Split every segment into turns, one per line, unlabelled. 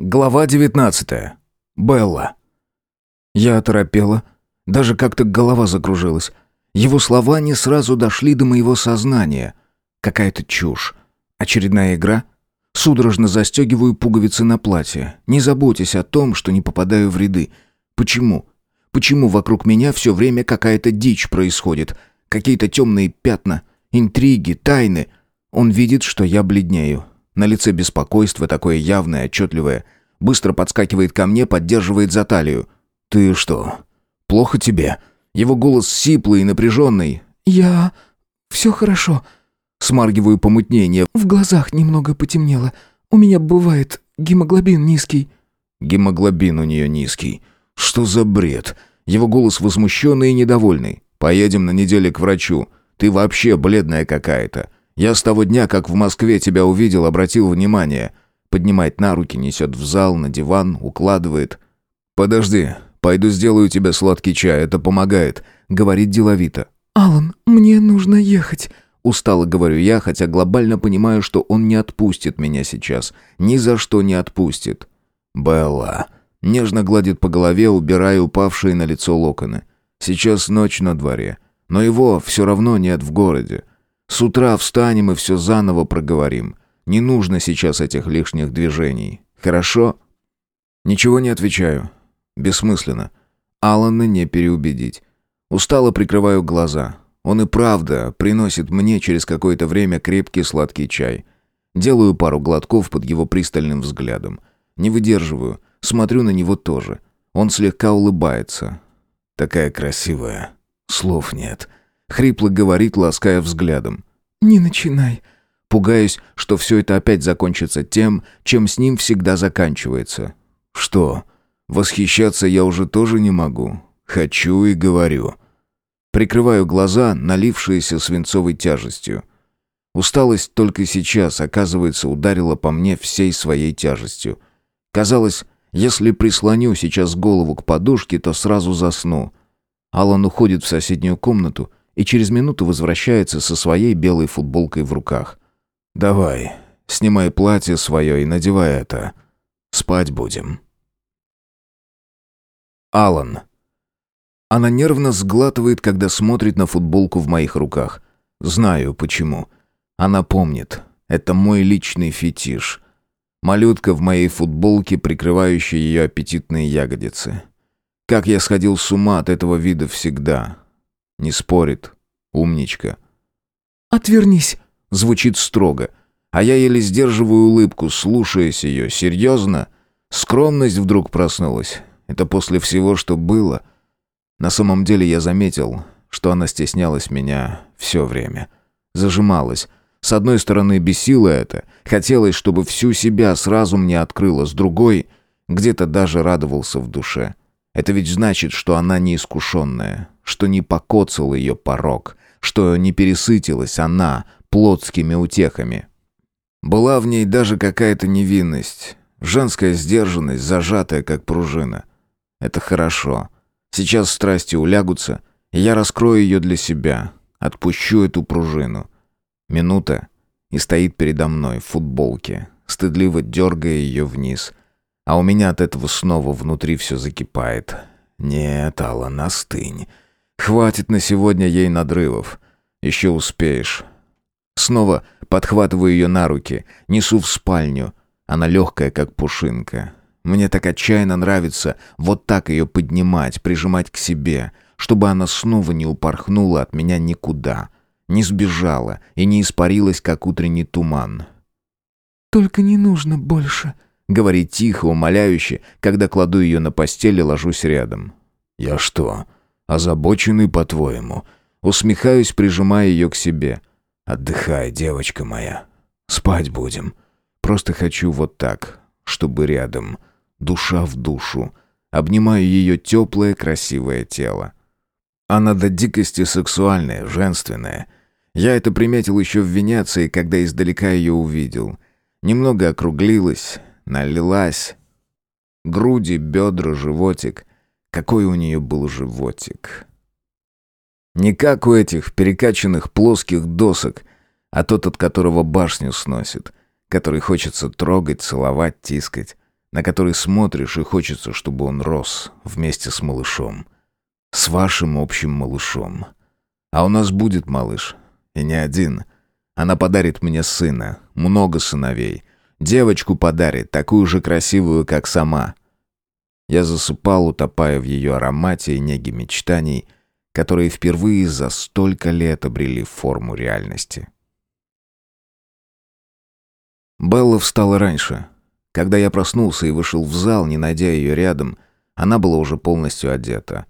Глава 19. Белла. Я оторопела, даже как-то голова закружилась. Его слова не сразу дошли до моего сознания. Какая-то чушь. Очередная игра? Судорожно застегиваю пуговицы на платье. Не заботьтесь о том, что не попадаю в ряды. Почему? Почему вокруг меня все время какая-то дичь происходит? Какие-то темные пятна, интриги, тайны. Он видит, что я бледнею. На лице беспокойство, такое явное, отчетливое. Быстро подскакивает ко мне, поддерживает за талию. «Ты что, плохо тебе?» Его голос сиплый и напряженный.
«Я... все хорошо».
Смаргиваю помутнение.
«В глазах немного потемнело. У меня бывает гемоглобин низкий».
Гемоглобин у нее низкий. Что за бред? Его голос возмущенный и недовольный. «Поедем на неделю к врачу. Ты вообще бледная какая-то. Я с того дня, как в Москве тебя увидел, обратил внимание. Поднимает на руки, несет в зал, на диван, укладывает. Подожди, пойду сделаю тебе сладкий чай, это помогает, говорит деловито.
Алан, мне нужно ехать.
Устало говорю я, хотя глобально понимаю, что он не отпустит меня сейчас. Ни за что не отпустит. Белла. Нежно гладит по голове, убирая упавшие на лицо локоны. Сейчас ночь на дворе. Но его все равно нет в городе. С утра встанем и все заново проговорим. Не нужно сейчас этих лишних движений. Хорошо? Ничего не отвечаю. Бессмысленно. Алана не переубедить. Устало прикрываю глаза. Он и правда приносит мне через какое-то время крепкий сладкий чай. Делаю пару глотков под его пристальным взглядом. Не выдерживаю. Смотрю на него тоже. Он слегка улыбается. Такая красивая. Слов нет. Хрипло говорит, лаская взглядом.
«Не начинай».
Пугаюсь, что все это опять закончится тем, чем с ним всегда заканчивается. Что? Восхищаться я уже тоже не могу. Хочу и говорю. Прикрываю глаза, налившиеся свинцовой тяжестью. Усталость только сейчас, оказывается, ударила по мне всей своей тяжестью. Казалось, если прислоню сейчас голову к подушке, то сразу засну. Алан уходит в соседнюю комнату, и через минуту возвращается со своей белой футболкой в руках. «Давай, снимай платье свое и надевай это. Спать будем». Алан. Она нервно сглатывает, когда смотрит на футболку в моих руках. Знаю, почему. Она помнит. Это мой личный фетиш. Малютка в моей футболке, прикрывающая ее аппетитные ягодицы. Как я сходил с ума от этого вида всегда. Не спорит. Умничка.
«Отвернись», —
звучит строго. А я еле сдерживаю улыбку, слушаясь ее. Серьезно? Скромность вдруг проснулась. Это после всего, что было. На самом деле я заметил, что она стеснялась меня все время. Зажималась. С одной стороны, бесило это. Хотелось, чтобы всю себя сразу мне открыла. С другой, где-то даже радовался в душе. Это ведь значит, что она неискушенная, что не покоцал ее порог, что не пересытилась она плотскими утехами. Была в ней даже какая-то невинность, женская сдержанность, зажатая как пружина. Это хорошо. Сейчас страсти улягутся, и я раскрою ее для себя, отпущу эту пружину. Минута, и стоит передо мной в футболке, стыдливо дергая ее вниз. А у меня от этого снова внутри все закипает. Нет, Алла, остынь. Хватит на сегодня ей надрывов. Еще успеешь. Снова подхватываю ее на руки, несу в спальню. Она легкая, как пушинка. Мне так отчаянно нравится вот так ее поднимать, прижимать к себе, чтобы она снова не упорхнула от меня никуда, не сбежала и не испарилась, как утренний туман.
«Только не нужно больше», —
говорит тихо, умоляюще, когда кладу ее на постель и ложусь рядом. «Я что, озабоченный, по-твоему?» Усмехаюсь, прижимая ее к себе. «Отдыхай, девочка моя. Спать будем. Просто хочу вот так, чтобы рядом, душа в душу. Обнимаю ее теплое, красивое тело. Она до дикости сексуальная, женственная. Я это приметил еще в Венеции, когда издалека ее увидел. Немного округлилась, налилась. Груди, бедра, животик. Какой у нее был животик. Не как у этих перекачанных плоских досок, а тот, от которого башню сносит, который хочется трогать, целовать, тискать. на который смотришь и хочется, чтобы он рос вместе с малышом. С вашим общим малышом. А у нас будет малыш. И не один. Она подарит мне сына, много сыновей. Девочку подарит, такую же красивую, как сама. Я засыпал, утопая в ее аромате и неге мечтаний, которые впервые за столько лет обрели форму реальности. Белла встала раньше. Когда я проснулся и вышел в зал, не найдя ее рядом, она была уже полностью одета.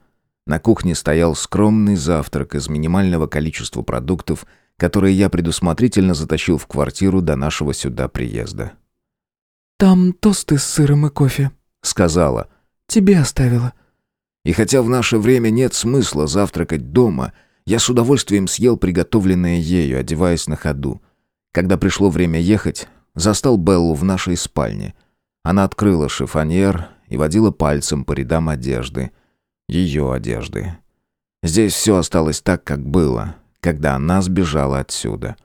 На кухне стоял скромный завтрак из минимального количества продуктов, которые я предусмотрительно затащил в квартиру до нашего сюда приезда.
«Там тосты с сыром и кофе», — сказала. «Тебе оставила».
И хотя в наше время нет смысла завтракать дома, я с удовольствием съел приготовленное ею, одеваясь на ходу. Когда пришло время ехать, застал Беллу в нашей спальне. Она открыла шифоньер и водила пальцем по рядам одежды. Ее одежды. Здесь все осталось так, как было, когда она сбежала отсюда.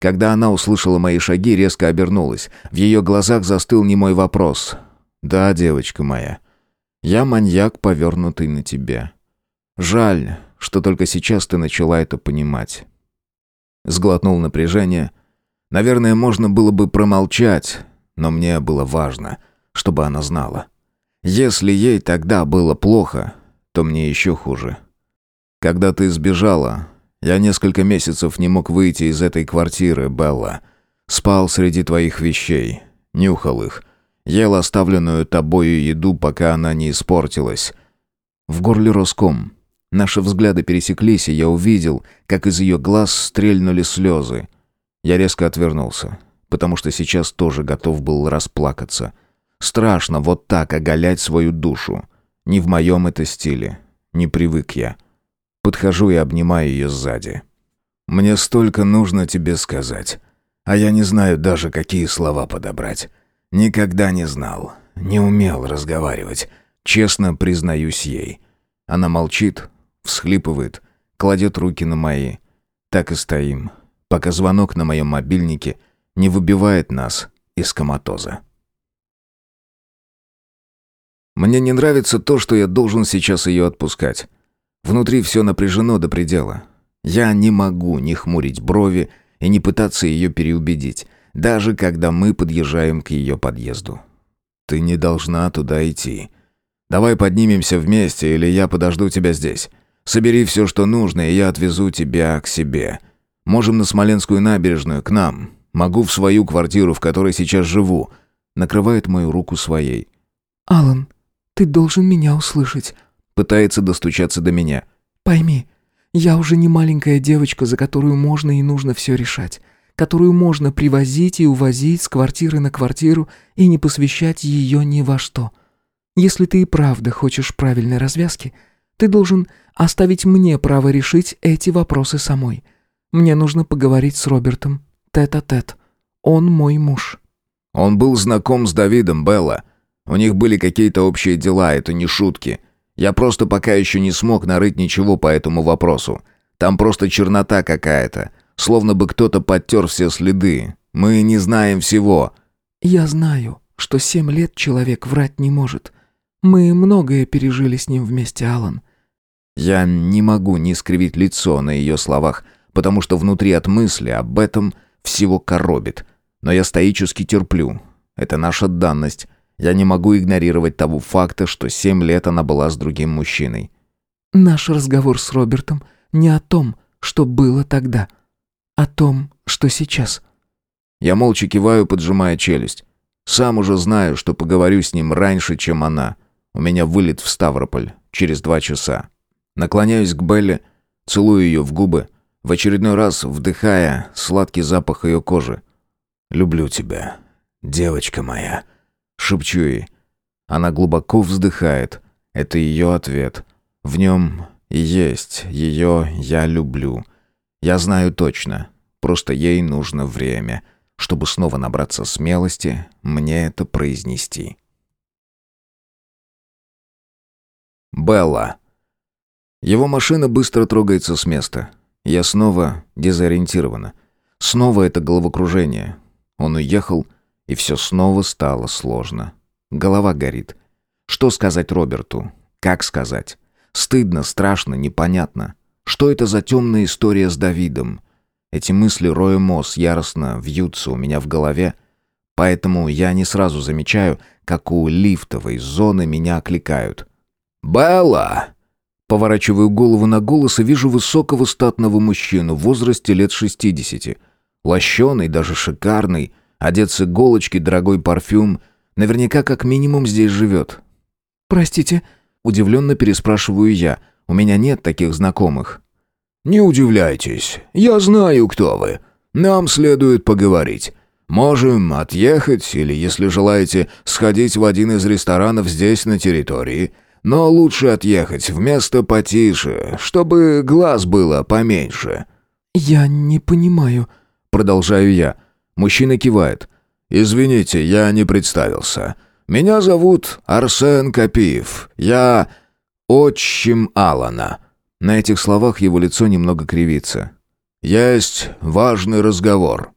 Когда она услышала мои шаги, резко обернулась. В ее глазах застыл немой вопрос. «Да, девочка моя, я маньяк, повернутый на тебя. Жаль, что только сейчас ты начала это понимать». Сглотнул напряжение. Наверное, можно было бы промолчать, но мне было важно, чтобы она знала. Если ей тогда было плохо, то мне еще хуже. Когда ты сбежала, я несколько месяцев не мог выйти из этой квартиры, Белла. Спал среди твоих вещей, нюхал их, ел оставленную тобою еду, пока она не испортилась. В горле роском. Наши взгляды пересеклись, и я увидел, как из ее глаз стрельнули слезы. Я резко отвернулся, потому что сейчас тоже готов был расплакаться. Страшно вот так оголять свою душу. Не в моем это стиле. Не привык я. Подхожу и обнимаю ее сзади. «Мне столько нужно тебе сказать. А я не знаю даже, какие слова подобрать. Никогда не знал. Не умел разговаривать. Честно признаюсь ей. Она молчит, всхлипывает, кладет руки на мои. Так и стоим, пока звонок на моем мобильнике не выбивает нас из коматоза. Мне не нравится то, что я должен сейчас ее отпускать. Внутри все напряжено до предела. Я не могу не хмурить брови и не пытаться ее переубедить, даже когда мы подъезжаем к ее подъезду. Ты не должна туда идти. Давай поднимемся вместе, или я подожду тебя здесь. Собери все, что нужно, и я отвезу тебя к себе. Можем на Смоленскую набережную, к нам. Могу в свою квартиру, в которой сейчас живу. Накрывает мою руку своей.
«Алан, ты должен меня услышать.
Пытается достучаться до меня.
«Пойми, я уже не маленькая девочка, за которую можно и нужно все решать, которую можно привозить и увозить с квартиры на квартиру и не посвящать ее ни во что. Если ты и правда хочешь правильной развязки, ты должен оставить мне право решить эти вопросы самой. Мне нужно поговорить с Робертом, тет-а-тет. -тет. Он мой муж».
Он был знаком с Давидом, Белла. У них были какие-то общие дела, это не шутки. Я просто пока еще не смог нарыть ничего по этому вопросу. Там просто чернота какая-то. Словно бы кто-то подтер все следы. Мы не знаем всего».
«Я знаю, что семь лет человек врать не может. Мы многое пережили с ним вместе, Алан.
Я не могу не скривить лицо на ее словах, потому что внутри от мысли об этом всего коробит. Но я стоически терплю. Это наша данность. Я не могу игнорировать того факта, что семь лет она была с другим мужчиной.
Наш разговор с Робертом не о том, что было тогда, о том, что сейчас.
Я молча киваю, поджимая челюсть. Сам уже знаю, что поговорю с ним раньше, чем она. У меня вылет в Ставрополь через два часа. Наклоняюсь к Белле, целую ее в губы, в очередной раз вдыхая сладкий запах ее кожи. «Люблю тебя, девочка моя». Шепчу ей. Она глубоко вздыхает. Это ее ответ. В нем есть ее «я люблю». Я знаю точно. Просто ей нужно время, чтобы снова набраться смелости мне это произнести. Белла. Его машина быстро трогается с места. Я снова дезориентирована. Снова это головокружение. Он уехал, и все снова стало сложно. Голова горит. Что сказать Роберту? Как сказать? Стыдно, страшно, непонятно. Что это за темная история с Давидом? Эти мысли роя Мосс яростно вьются у меня в голове, поэтому я не сразу замечаю, как у лифтовой зоны меня окликают. «Белла!» Поворачиваю голову на голос и вижу высокого статного мужчину в возрасте лет шестидесяти. Лощеный, даже шикарный, одет с иголочки, дорогой парфюм. Наверняка как минимум здесь живет.
«Простите?»
Удивленно переспрашиваю я. У меня нет таких знакомых.
«Не удивляйтесь. Я знаю, кто вы. Нам следует поговорить. Можем отъехать или, если желаете, сходить в один из ресторанов здесь на территории. Но лучше отъехать в место потише, чтобы глаз было поменьше».
«Я не понимаю», —
продолжаю я. Мужчина кивает.
«Извините, я не представился. Меня зовут Арсен Капиев. Я отчим Алана».
На этих словах его лицо немного кривится.
«Есть важный разговор».